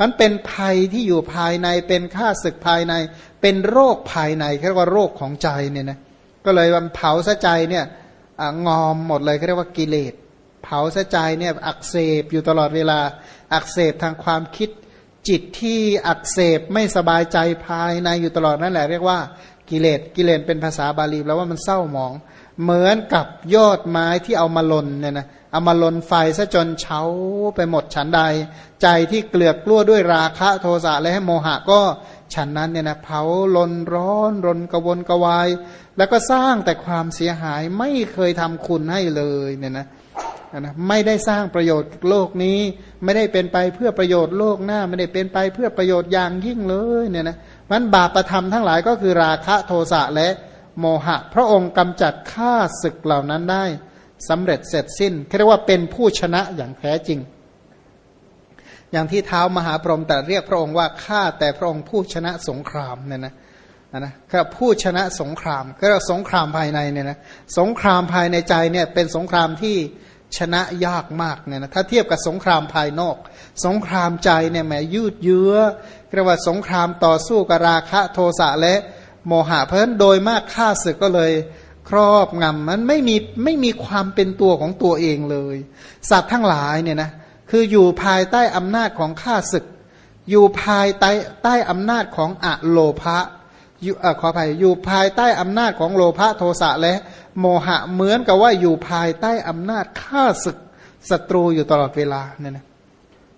มันเป็นภัยที่อยู่ภายในเป็นข้าศึกภายใน เป็นโรคภายในเรียกว่าโรคของใจเนี่ยนะก็เลยมันเผาสะใจเนี่ยงอมหมดเลยเรียกว่ากิเลส เผาสะใจเนี่ยอักเสบอยู่ตลอดเวลาอักเสบทางความคิดจิตที่อักเสบไม่สบายใจภายในอยู่ตลอดนั่นแหละเรียกว่ากิเลสกิเลสเป็นภาษาบาลีแล้วว่ามันเศร้าหมอง เหมือนกับยอดไม้ที่เอามาลนเนี่ยนะเอามาลนไฟซะจนเฉาไปหมดฉันใด ใจที่เกลือกกลั้วด้วยราคะโทสะและให้โมหะก็ฉันนั้นเนี่ยนะเผาลนร้อนรนกระวนกระวาย แล้วก็สร้างแต่ความเสียหายไม่เคยทำคุณให้เลยเนี่ยนะนะไม่ได้สร้างประโยชน์โลกนี้ ไม่ได้เป็นไปเพื่อประโยชน์โลกหน้า ไม่ได้เป็นไปเพื่อประโยชน์อย่างยิ่งเลยเนี่ยนะมันบาปประธรรมทั้งหลายก็คือราคะโทสะและ โมหะ พระองค์กำจัดข้าศึกเหล่านั้นได้สำเร็จเสร็จสิ้นเรียกว่าเป็นผู้ชนะอย่างแท้จริง อย่างที่เท้ามหาพรหมแต่เรียกพระองค์ว่าข้าแต่พระองค์ผู้ชนะสงครามเนี่ยนะนะครับผู้ชนะสงคราม ก็สงครามภายในเนี่ยนะสงครามภายในใจเนี่ยเป็นสงครามที่ชนะยากมากเนี่ยนะถ้าเทียบกับสงครามภายนอก สงครามใจเนี่ยแหมยืดเยื้อเรียกว่าสงครามต่อสู้กับราคะโทสะและ โมหะเพราะฉะนั้นโดยมากข้าศึกก็เลย ครอบงำมันไม่มีไม่มีความเป็นตัวของตัวเองเลย สัตว์ทั้งหลายเนี่ยนะคืออยู่ภายใต้อำนาจของข้าศึก อยู่ภายใต้ใต้อำนาจของอะโลภะอยู่ขออภัยอยู่ภายใต้อำนาจของโลภะโทสะและ โมหะเหมือนกับว่าอยู่ภายใต้อำนาจข้าศึกศัตรูอยู่ตลอดเวลาเนี่ยนะ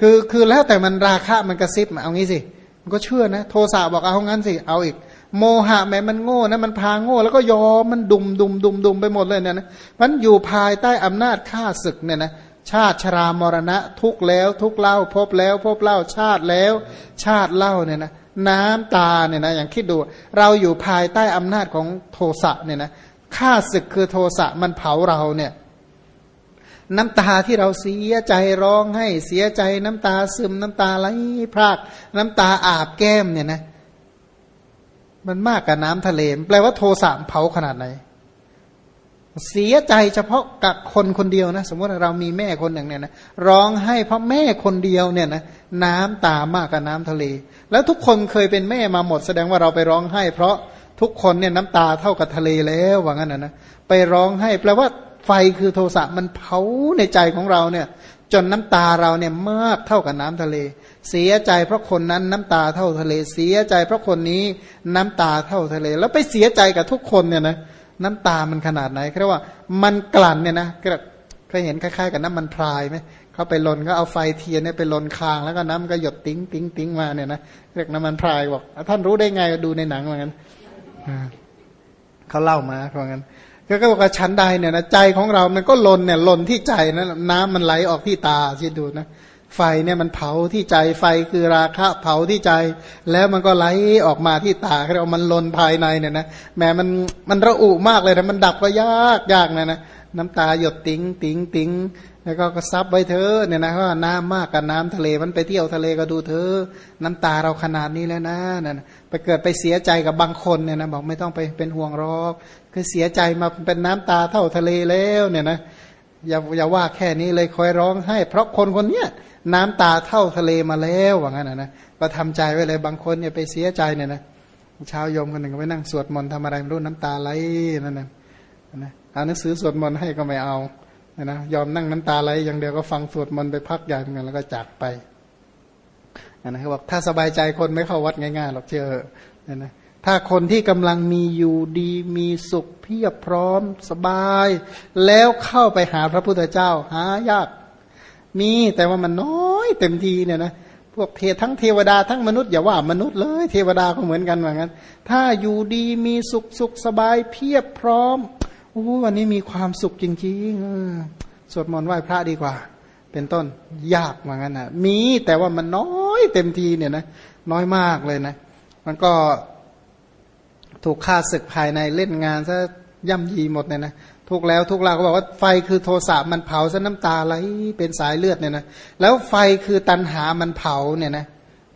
คือคือแล้วแต่มันราคะมันกระซิบเอางี้สิมันก็เชื่อนะ โทสะบอกเอางั้นสิเอาอีก โมหะแม้มันโง่นะมันพาโง่แล้วก็ยอมมันดุมดุมดุมดุมไปหมดเลยเนี่ยนะมันอยู่ภายใต้อำนาจข้าศึกเนี่ยนะชาติชรามรณะทุกแล้วทุกเล่าพบแล้วพบเล่าชาติแล้ว ชาติเล่าเนี่ยนะน้ำตาเนี่ยนะอย่างคิดดู เราอยู่ภายใต้อำนาจของโทสะเนี่ยนะข้าศึกคือโทสะมันเผาเราเนี่ยน้ำตาที่เราเสียใจร้องให้เสียใจน้ำตาซึมน้ำตาไหลพราก น้ำตาอาบแก้มเนี่ยนะ มันมากกับน้ำทะเลแปลว่าโทสะเผาขนาดไหน เสียใจเฉพาะกับคนคนเดียวนะ สมมติเรามีแม่คนหนึ่งเนี่ยนะร้องให้เพราะแม่คนเดียวเนี่ยนะน้ำตามากกับน้ำทะเล แล้วทุกคนเคยเป็นแม่มาหมด แสดงว่าเราไปร้องไห้ เพราะทุกคนเนี่ยน้ำตาเท่ากับทะเลแล้วว่างั้นนะนะไปร้องไห้แปลว่าไฟคือโทสะมันเผาในใจของเราเนี่ย จนน้ำตาเราเนี่ยมากเท่ากับน้ำทะเล เสียใจเพราะคนนั้นน้ำตาเท่าทะเล เสียใจเพราะคนนี้น้ำตาเท่าทะเล แล้วไปเสียใจกับทุกคนเนี่ยนะน้ำตามันขนาดไหนเรียกว่ามันกลั่นเนี่ยนะเคยเห็นคล้ายๆกับน้ำมันพรายไหมเขาไปลนก็เอาไฟเทียนเนี่ยไปลนคางแล้วก็น้ำก็หยดติ้งติ้งติ้งมาเนี่ยนะเรียกน้ำมันพรายบอกท่านรู้ได้ไงดูในหนังเหมือนกันเขาเล่ามาเพราะงั้น ก็บอกว่าฉันใดเนี่ยนะใจของเรามันก็ลนเนี่ยลนที่ใจนะน้ำมันไหลออกที่ตาคิดดูนะไฟเนี่ยมันเผาที่ใจไฟคือราคะเผาที่ใจ แล้วมันก็ไหลออกมาที่ตาเรามันลนภายในเนี่ยนะแม้มันมันระอุมากเลยนะมันดับก็ยากยากนะนะน้ำตาหยดติ้งติ้งติ้ง แล้วก็ก็ซับไว้เถอะเนี่ยนะว่าน้ำมากกับน้ำทะเลมันไปเที่ยวทะเลก็ดูเถอะ น้ำตาเราขนาดนี้แล้วนะนั่นไปเกิดไปเสียใจกับบางคนเนี่ยนะบอกไม่ต้องไปเป็นห่วงรอกคือเสียใจมาเป็นน้ำตาเท่าทะเลแล้วเนี่ยนะอย่าอย่าว่าแค่นี้เลยคอยร้องให้ เพราะคนคนเนี้ยน้ำตาเท่าทะเลมาแล้วว่างั้นนะนะก็ทำใจไว้เลยบางคนเนี่ยไปเสียใจเนี่ยนะชาวยมคนหนึ่งไปนั่งสวดมนต์ทำอะไรไม่รู้น้ำตาไหลนั่นนะนะเอาหนังสือสวดมนต์ให้ก็ไม่เอา นะยอมนั่งน้ำตาไหลอย่างเดียวก็ฟังสวดมนต์ไปพักใหญ่เหมือนกันแล้วก็จากไปนะเขาบอกถ้าสบายใจคนไม่เข้าวัดง่ายๆหรอกเชื่อนะนะถ้าคนที่กำลังมีอยู่ดีมีสุขเพียบพร้อมสบาย แล้วเข้าไปหาพระพุทธเจ้าหายาก มีแต่ว่ามันน้อยเต็มทีเนี่ยนะพวกเททั้งเทวดาทั้งมนุษย์อย่าว่ามนุษย์เลย เทวดาก็เหมือนกันเหมือนกันถ้าอยู่ดีมีสุขสุขสบายเพียบพร้อม โอ้วันนี้มีความสุขจริงๆสวดมนต์ไหว้พระดีกว่า เป็นต้นยากเหมือนกันนะมีแต่ว่ามันน้อยเต็มทีเนี่ยนะน้อยมากเลยนะ มันก็ถูกฆ่าศึกภายในเล่นงานซะย่ำยีหมดเนี่ยนะทุกแล้วทุกเราก็บอกว่าไฟคือโทสะมันเผาซะน้ำตาไหลเป็นสายเลือดเนี่ยนะแล้วไฟคือตันหามันเผาเนี่ยนะ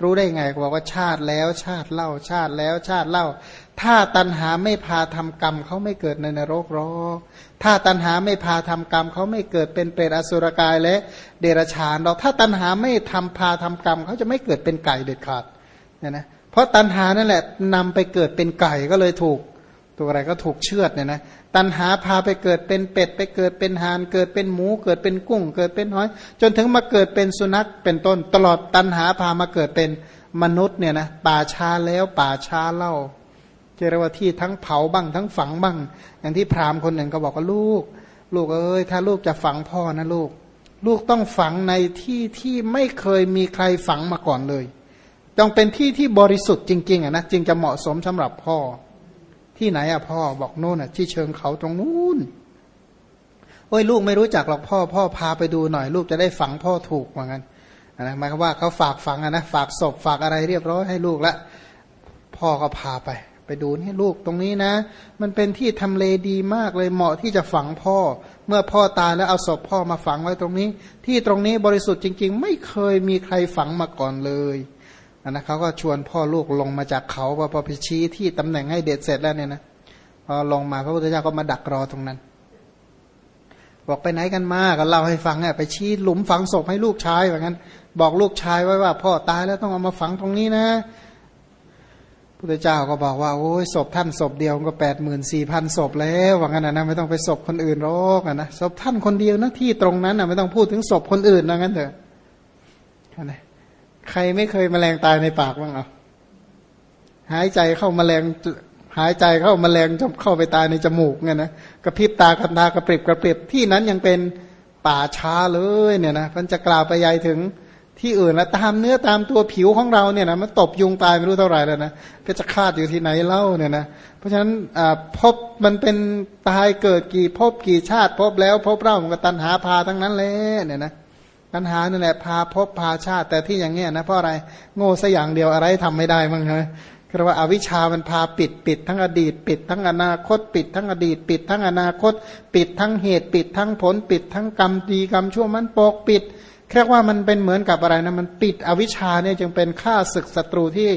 รู้ได้ไงบอกว่าชาติแล้วชาติเล่าชาติแล้วชาติเล่า ถ้าตันหาไม่พาทำกรรมเขาไม่เกิดในนรกหรอกถ้าตันหาไม่พาทำกรรมเขาไม่เกิดเป็นเปรตอสุรกายและเดรัจฉานหรอกถ้าตันหาไม่ทำพาทำกรรมเขาจะไม่เกิดเป็นไก่เด็ดขาดเนี่ยนะเพราะตันหานั่นแหละนำไปเกิดเป็นไก่ก็เลยถูก ตัวอะไรก็ถูกเชือดเนี่ยนะตันหาพาไปเกิดเป็นเป็ด ไปเกิดเป็นหานเกิดเป็นหมู เกิดเป็นกุ้ง เกิดเป็นหอย จนถึงมาเกิดเป็นสุนัขเป็นต้น ตลอดตันหาพามาเกิดเป็นมนุษย์เนี่ยนะป่าชาแล้วป่าชาเล่าเจรว่าที่ทั้งเผาบ้างทั้งฝังบ้าง อย่างที่พราหมณ์คนหนึ่งก็บอกว่าลูก ลูกเอ้ยถ้าลูกจะฝังพ่อนะลูก ลูกต้องฝังในที่ที่ไม่เคยมีใครฝังมาก่อนเลยต้องเป็นที่ที่บริสุทธิ์จริงๆอะนะจึงจะเหมาะสมสำหรับพ่อ ที่ไหนอะพ่อบอกโน่นอะที่เชิงเขาตรงนู้นโอ้ยลูกไม่รู้จักหรอกพ่อ พ่อพาไปดูหน่อย ลูกจะได้ฝังพ่อถูกว่างั้นนะหมายความว่าเขาฝากฝังอะนะฝากศพฝากอะไรเรียบร้อยให้ลูกละพ่อก็พาไป ไปดูนี่ลูกตรงนี้นะ มันเป็นที่ทำเลดีมากเลยเหมาะที่จะฝังพ่อ เมื่อพ่อตายแล้วเอาศพพ่อมาฝังไว้ตรงนี้ ที่ตรงนี้บริสุทธิ์จริง ๆ ไม่เคยมีใครฝังมาก่อนเลย นนะเขาก็ชวนพ่อลูกลงมาจากเขาพอไปชี้ที่ตำแหน่งให้เด็ดเสร็จแล้วเนี่ยนะพอลงมาพระพุทธเจ้าก็มาดักรอตรงนั้น บอกไปไหนกันมาก็เล่าให้ฟังเนี่ยไปชี้หลุมฝังศพให้ลูกชายแบบนั้น บอกลูกชายไว้ว่า พ่อตายแล้วต้องเอามาฝังตรงนี้นะพุทธเจ้าก็บอกว่าโอ้ยศพท่านศพเดียวก็แปดหมื่นสี่พันศพแล้วว่างั้นนะไม่ต้องไปศพคนอื่นหรอกนะศพท่านคนเดียวนะที่ตรงนั้นนะไม่ต้องพูดถึงศพคนอื่นนะงั้นเถอะนะ ใครไม่เคยมแมลงตายในปากบ้างเอาหายใจเข้ามาแมลงหายใจเข้ามาแมลงจะเข้าไปตายในจมูกเนี่ยนะกระพริบตาคันตากระปริบกระปริบที่นั้นยังเป็นป่าช้าเลยเนี่ยนะมันจะกล่าวไปยัยถึงที่อื่นแล้วตามเนื้อตามตัวผิวของเราเนี่ยนะมันตบยุงตายไม่รู้เท่าไหร่แล้วนะก็จะคาดอยู่ที่ไหนเล่าเนี่ยนะเพราะฉะนั้นพบมันเป็นตายเกิดกี่พบกี่ชาติพบแล้วพบเล่ามันก็ตันหาพาทั้งนั้นเลยเนี่ยนะ ปัญหานั่นแหละพาพบพาชาติแต่ที่อย่างเงี้ยนะเพราะอะไรโง่สัอย่างเดียวอะไรทำไม่ได้มั้งใช่ไหมเรียกว่าอาวิชามันพาปิดปิดทั้งอดีต ปิดทั้งอนาคต ปิดทั้งอดีต ปิดทั้งอนาคต ปิดทั้งเหตุปิดทั้งผลปิดทั้งกรรมดีกรรมชั่วมันปกปิดเรียกว่ามันเป็นเหมือนกับอะไรนะมันปิดอวิชชาเนี่ยจึงเป็นฆ่าศึกศัตรูที่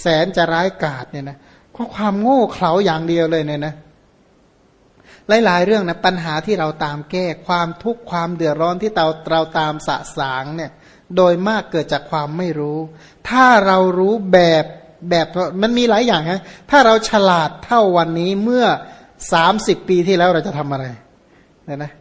แสนจะร้ายกาจเนี่ยนะเพราะความโง่เขลาอย่างเดียวเลยเนี่ยนะ หลายๆเรื่องนะปัญหาที่เราตามแก้ความทุกข์ความเดือดร้อนที่เราเราตามสะสางเนี่ยโดยมากเกิดจากความไม่รู้ ถ้าเรารู้แบบแบบมันมีหลายอย่างฮะถ้าเราฉลาดเท่าวันนี้เมื่อสามสิบปีที่แล้วเราจะทำอะไรเนี่ยนะ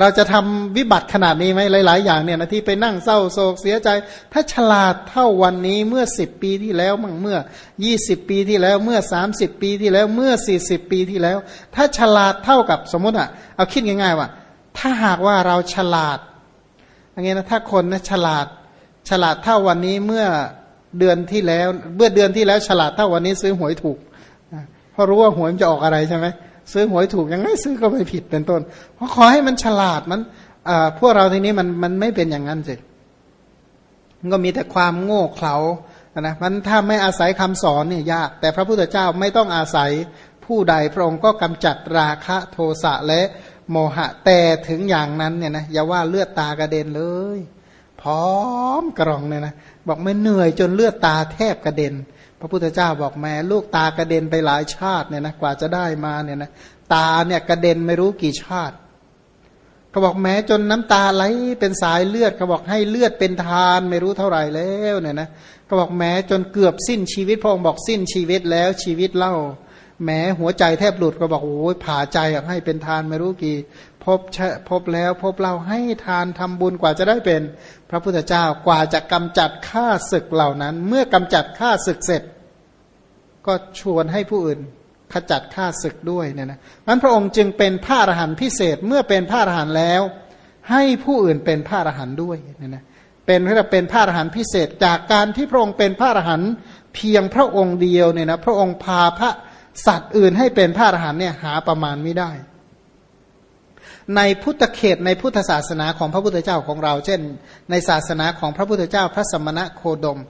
เราจะทำวิบัติขนาดนี้ไหมหลาย ๆ อย่างเนี่ยนะที่ไปนั่งเศร้าโศกเสียใจ ถ้าฉลาดเท่าวันนี้เมื่อสิบปีที่แล้วมั่งเมื่อยี่สิบปีที่แล้วเมื่อสามสิบปีที่แล้วเมื่อสี่สิบปีที่แล้ว ถ้าฉลาดเท่ากับสมมติอะเอาคิดง่าย ๆ ว่า ถ้าหากว่าเราฉลาดอย่างเงี้ยนะถ้าคนนะฉลาดฉลาดเท่าวันนี้เมื่อเดือนที่แล้วเมื่อเดือนที่แล้วฉลาดเท่าวันนี้ซื้อหวยถูกเพราะรู้ว่าหวยมันจะออกอะไรใช่ไหม ซื้อหวยถูกยังไงซื้อก็ไม่ผิดเป็นต้นเพราะขอให้มันฉลาดมันพวกเราทีนี้มันมันไม่เป็นอย่างนั้นสิก็มีแต่ความโง่เขลานะมันถ้าไม่อาศัยคำสอนเนี่ยยาก แต่พระพุทธเจ้าไม่ต้องอาศัยผู้ใดพระองค์ก็กำจัดราคะโทสะและโมหะแต่ถึงอย่างนั้นเนี่ยนะอย่าว่าเลือดตากระเด็นเลยพร้อมกรองเนี่ยนะบอกไม่เหนื่อยจนเลือดตาแทบกระเด็น พระพุทธเจ้าบอกแม่ลูกตากระเด็นไปหลายชาติเนี่ยนะกว่าจะได้มาเนี่ยนะตาเนี่ยกระเด็นไม่รู้กี่ชาติเขาบอกแม้จนน้ำตาไหลเป็นสายเลือดเขาบอกให้เลือดเป็นทานไม่รู้เท่าไหร่แล้วเนี่ยนะเขาบอกแม้จนเกือบสิ้นชีวิตพระองค์บอกสิ้นชีวิตแล้วชีวิตเล่า แม้หัวใจแทบหลุดก็บอกโอ้ยผ่าใจอยากให้เป็นทานไม่รู้กี่ พบพบแล้วพบเราให้ทานทำบุญกว่าจะได้เป็น พระพุทธเจ้ากว่าจะกำจัดข้าศึกเหล่านั้น เมื่อกำจัดข้าศึกเสร็จ ก็ชวนให้ผู้อื่นขจัดข้าศึกด้วยเนี่ยนะนั้นพระองค์จึงเป็นพระอรหันต์พิเศษเมื่อเป็นพระอรหันต์แล้ว ให้ผู้อื่นเป็นพระอรหันต์ด้วยเนี่ยนะเป็นเรียกเป็นพระอรหันต์พิเศษ จากการที่พระองค์เป็นพระอรหันต์เพียงพระองค์เดียวเนี่ยนะพระองค์พาพระสัตว์อื่นให้เป็นพระอรหันต์เนี่ยหาประมาณไม่ได้ ในพุทธเขตในพุทธศาสนาของพระพุทธเจ้าของเรา เช่น ในศาสนาของพระพุทธเจ้าพระสมณะโคดม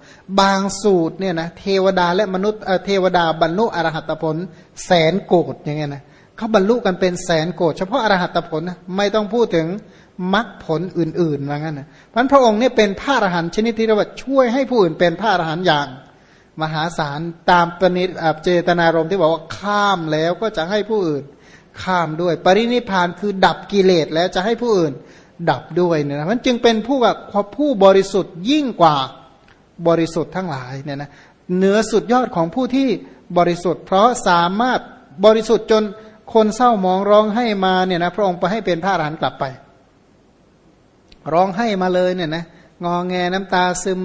บางสูตรเนี่ยนะเทวดาและมนุษย์เทวดาบรรลุอรหัตผลแสนโกดอย่างเงี้ยนะเขาบรรลุกันเป็นแสนโกดเฉพาะอรหัตผลนะไม่ต้องพูดถึงมรรคผลอื่นๆว่างั้นนะพันพระองค์เนี่ยเป็นพระอรหันต์ชนิดที่เรียกว่าช่วยให้ผู้อื่นเป็นพระอรหันต์อย่าง มหาศาลตามปณิเจตนารมณ์ที่บอกว่าข้ามแล้วก็จะให้ผู้อื่น ข้ามด้วย ปรินิพานคือดับกิเลสแล้วจะให้ผู้อื่นดับด้วยเนี่ยนะมันจึงเป็นผู้กับผู้บริสุทธิ์ยิ่งกว่าบริสุทธิ์ทั้งหลายเนี่ยนะเหนือสุดยอดของผู้ที่บริสุทธิ์ เพราะสามารถบริสุทธิ์จนคนเศร้ามองร้องให้มาเนี่ยนะพระองค์ไปให้เป็นพระอรหันต์กลับไป ร้องให้มาเลยเนี่ยนะงอแงน้ำตาซึม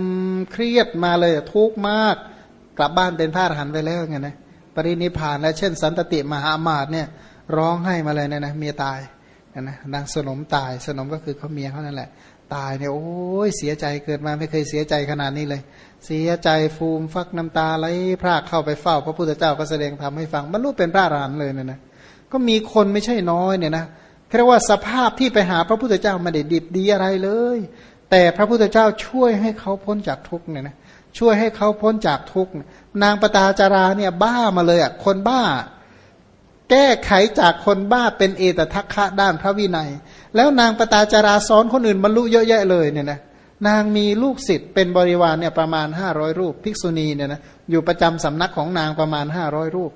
เครียดมาเลยทุกข์มาก กลับบ้านเป็นพระอรหันต์ไปแล้วไงนะปรินิพานและเช่น สันตติมหามาตเนี่ย ร้องให้มาเลยเนี่ยนะเมียตายนะนางสนมตายสนมก็คือเขาเมียเขานั่นแหละ ตายเนี่ยโอ้ยเสียใจเกิดมาไม่เคยเสียใจขนาดนี้เลย เสียใจฟูมฟักน้ำตาไหลพรากเข้าไปเฝ้า พระพุทธเจ้าก็แสดงธรรมให้ฟังบรรลุเป็นพระอรหันต์เลยเนี่ยนะก็มีคนไม่ใช่น้อยเนี่ยนะเรียกว่าสภาพที่ไปหาพระพุทธเจ้าไม่ได้ดิบดีอะไรเลย แต่พระพุทธเจ้าช่วยให้เขาพ้นจากทุกเนี่ยนะช่วยให้เขาพ้นจากทุกนางปตาจาราเนี่ยบ้ามาเลยอะคนบ้า แก้ไขจากคนบ้าเป็นเอตทัคคะด้านพระวินัย แล้วนางปตาจาราสอนคนอื่นบรรลุเยอะแยะเลยเนี่ยนะนางมีลูกศิษย์เป็นบริวารเนี่ยประมาณห้าร้อยรูป ภิกษุณีเนี่ยนะอยู่ประจำสำนักของนางประมาณห้าร้อยรูป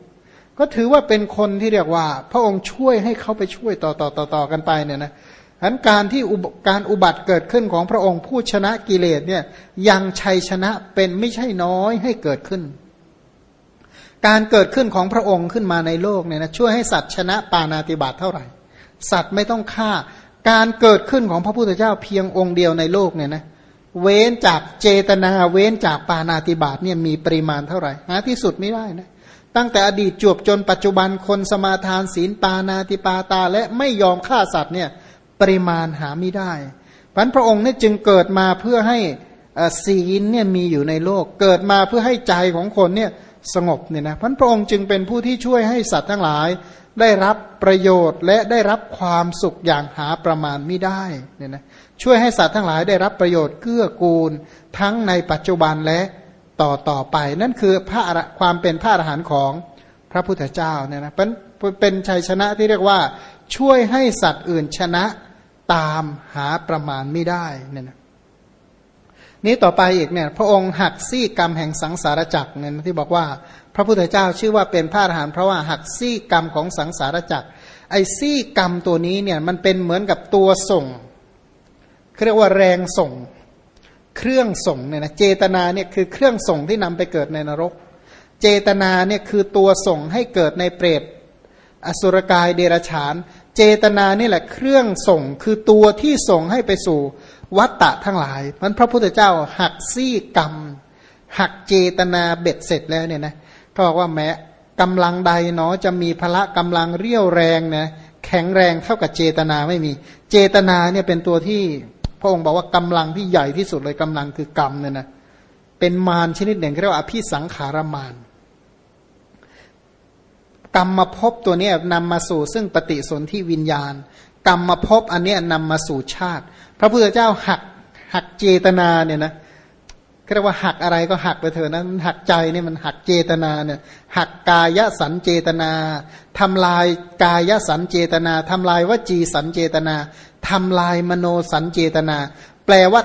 ก็ถือว่าเป็นคนที่เรียกว่า พระองค์ช่วยให้เขาไปช่วยต่อต่อต่อต่อกันไปเนี่ยนะฉันการที่การอุบัติเกิดขึ้นของพระองค์ผู้ชนะกิเลสเนี่ยยังชัยชนะเป็นไม่ใช่น้อยให้เกิดขึ้น การเกิดขึ้นของพระองค์ขึ้นมาในโลกเนี่ยนะช่วยให้สัตว์ชนะปานาติบาตเท่าไหร่ สัตว์ไม่ต้องฆ่า การเกิดขึ้นของพระพุทธเจ้าเพียงองค์เดียวในโลกเนี่ยนะเว้นจากเจตนาเว้นจากปานาติบาตเนี่ยมีปริมาณเท่าไหร่หาที่สุดไม่ได้นะตั้งแต่อดีตจวบจนปัจจุบันคนสมาทานศีลปานาติปาตา และไม่ยอมฆ่าสัตว์เนี่ยปริมาณหาไม่ได้พันพระองค์เนี่ยจึงเกิดมาเพื่อให้ศีลเนี่ยมีอยู่ในโลก เกิดมาเพื่อให้ใจของคนเนี่ย สงบเนี่ยนะพันพระองค์จึงเป็นผู้ที่ช่วยให้สัตว์ทั้งหลาย ได้รับประโยชน์และได้รับความสุขอย่างหาประมาณไม่ได้เนี่ยนะช่วยให้สัตว์ทั้งหลายได้รับประโยชน์เกื้อกูล ทั้งในปัจจุบันและต่อต่อไป นั่นคือพระความเป็นพระอรหันต์ของพระพุทธเจ้าเนี่ยนะเป็นเป็นชัยชนะที่เรียกว่าช่วยให้สัตว์อื่นชนะตามหาประมาณไม่ได้เนี่ยนะ นี้ต่อไปอีกเนี่ยพระองค์หักซี่กรรมแห่งสังสารจักรเนี่ยที่บอกว่า พระพุทธเจ้าชื่อว่าเป็นพระอรหันต์เพราะว่าหักซี่กรรมของสังสารจักร ไอ้ซี่กรรมตัวนี้เนี่ยมันเป็นเหมือนกับตัวส่งเรียกว่าแรงส่ง เครื่องส่งเนี่ยนะเจตนาเนี่ยคือเครื่องส่งที่นำไปเกิดในนรก เจตนาเนี่ยคือตัวส่งให้เกิดในเปรตอสุรกายเดรฉาน เจตนานี่แหละเครื่องส่งคือตัวที่ส่งให้ไปสู่ วัตตะทั้งหลายมันพระพุทธเจ้าหักซี่กรรม หักเจตนาเบ็ดเสร็จแล้วเนี่ยนะก็บอกว่าแม้กำลังใดเนาะจะมีพละกำลังเรี่ยวแรงนะแข็งแรงเท่ากับเจตนาไม่มี เจตนาเนี่ยเป็นตัวที่พระองค์บอกว่ากำลังที่ใหญ่ที่สุดเลยกำลังคือกรรมเนี่ยนะเป็นมารชนิดหนึ่งเรียกว่าอภิสังขารมาร กรรมมาพบตัวนี้นำมาสู่ซึ่งปฏิสนธิวิญญาณ กรรมมาพบอันนี้นำมาสู่ชาติ พระพุทธเจ้าหักหักเจตนาเนี่ยนะเรียกว่าหักอะไรก็หักไปเถอะนะหักใจเนี่ยมันหักเจตนาเนี่ยหักกายสันเจตนาทำลายกายสันเจตนาทำลายวจีสันเจตนาทำลายมโนสันเจตนา แปลว่า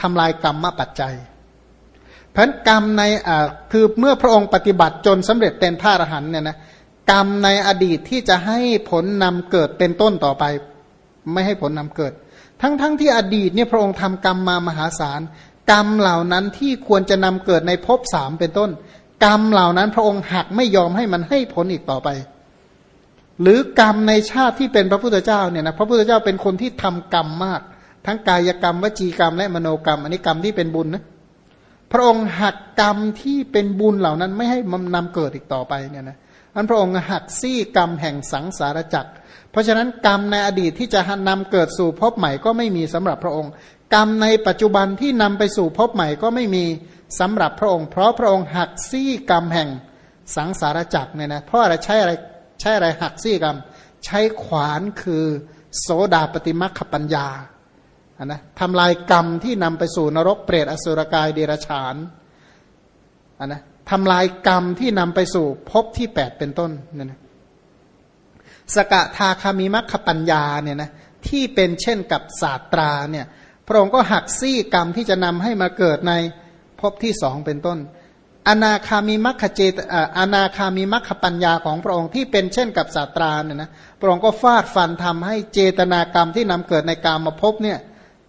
ทำลายกรรมปัจจัย พันกรรมในอ่าคือเมื่อพระองค์ปฏิบัติจนสำเร็จเป็นพระอรหันเนี่ยนะกรรมในอดีตที่จะให้ผลนำเกิดเป็นต้นต่อไป ไม่ให้ผลนำเกิด ทั้งๆทที่อดีตเนี่ยพระองค์ทำกรรมมามหาศาลกรรมเหล่านั้นที่ควรจะนำเกิดในภพสามเป็นต้น กรรมเหล่านั้นพระองค์หักไม่ยอมให้มันให้ผลอีกต่อไป หรือกรรมในชาติที่เป็นพระพุทธเจ้าเนี่ยนะพระพุทธเจ้าเป็นคนที่ทำกรรมมาก ทั้งกายกรรมวจีกรรมและมโนกรรม อันนี้กรรมที่เป็นบุญนะ พระองค์หักกรรมที่เป็นบุญเหล่านั้นไม่ให้มันนำเกิดอีกต่อไปเนี่ยนะอันพระองค์หักซี่กรรมแห่งสังสารจักร เพราะฉะนั้นกรรมในอดีตที่จะนำเกิดสู่พบใหม่ก็ไม่มีสำหรับพระองค์ กรรมในปัจจุบันที่นำไปสู่พบใหม่ก็ไม่มีสำหรับพระองค์ เพราะพระองค์หักซี่กรรมแห่งสังสารจักรเนี่ยนะเพราะอะไรใช้อะไรใช้อะไรหักซี่กรรม ใช้ขวานคือโสดาปฏิมัคคปัญญา นนะทำลายกรรมที่นำไปสู่นรกเปรตอสุรกายเดรัจฉานอันนะทำลายกรรมที่นำไปสู่ภพที่แปดเป็นต้นเนี่ยนะสกทาคามิมัคคปัญญาเนี่ยนะที่เป็นเช่นกับศาสตราเนี่ยพระองค์ก็หักซี่กรรมที่จะนำให้มาเกิดในภพที่สองเป็นต้น อนาคามีมัคคเจตอนาคามีมัคคปัญญาของพระองค์ที่เป็นเช่นกับศาสตราเนี่ยนะพระองค์ก็ฟาดฟันทำให้เจตนากรรมที่นำเกิดในกรรมมาพบเนี่ย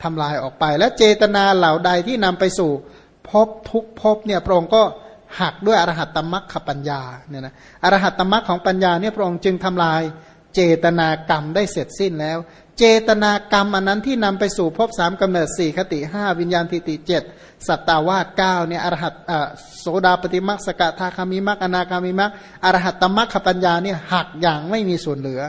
ทำลายออกไป และเจตนาเหล่าใดที่นำไปสู่พบทุกพบเนี่ยพระองค์ก็หักด้วยอรหัตตมรรคปัญญาเนี่ยนะอรหัตตมรรคของปัญญาเนี่ยพระองค์จึงทำลายเจตนากรรมได้เสร็จสิ้นแล้ว เจตนากรรมอันนั้นที่นำไปสู่ภพสามกำเนิดสี่คติห้าวิญญาณทิติเจ็ดสัตตาวาสเก้าเนี่ยอรหัตโสดาปฏิมักสกทาคามิมักอนาคามิมักอรหัตตมักขปัญญาเนี่ยหักอย่างไม่มีส่วนเหลือ